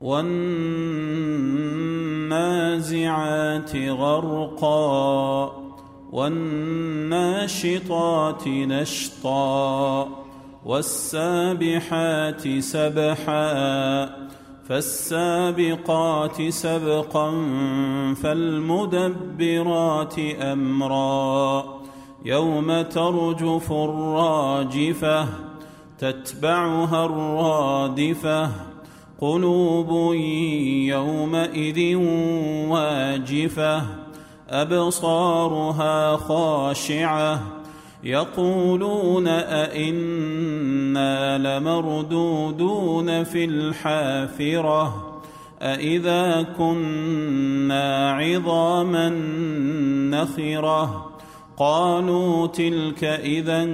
والنازعات غرقا والناشطات نشطا والسابحات سبحا فالسابقات سبقا فالمدبرات أمرا يوم ترجف الراجفة تتبعها الرادفة قلوب يومئذ واجفة أبصارها خاشعة. يقولون أئنا لمردودون في الحافرة؟ أإذا كنا عظاما نخرة؟ قالوا تلك إذا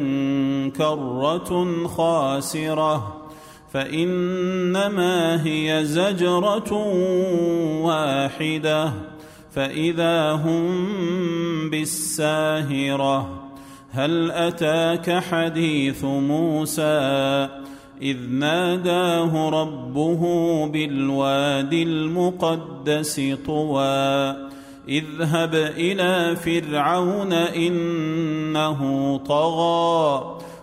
كرة خاسرة. فإنما هي زجرة واحدة فإذا هم بالساهرة. هل أتاك حديث موسى؟ إذ ناداه ربه بالواد المقدس طوى. اذهب إلى فرعون إنه طغى.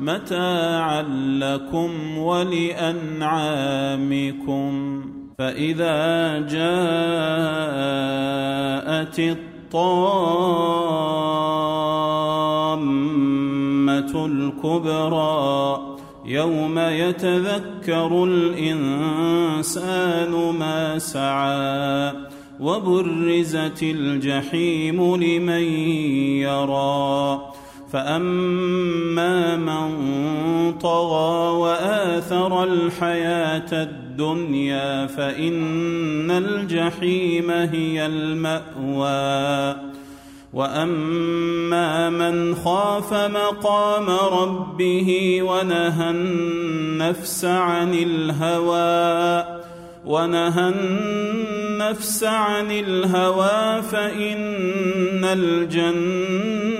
متاعا لكم ولأنعامكم. فإذا جاءت الطامة الكبرى يوم يتذكر الإنسان ما سعى وبرزت الجحيم لمن يرى. فاما من طغى واثر الحياة الدنيا فان الجحيم هي الماوى واما من خاف مقام ربه ونهى النفس عن الهوى ونهى النفس عن الهوى فان الجنه